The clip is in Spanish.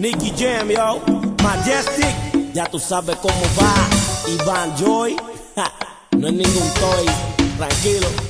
Nicky Jam, yo. Majestic. Ya tú sabes cómo va. Iván Joy. No es ningún toy. Tranquilo.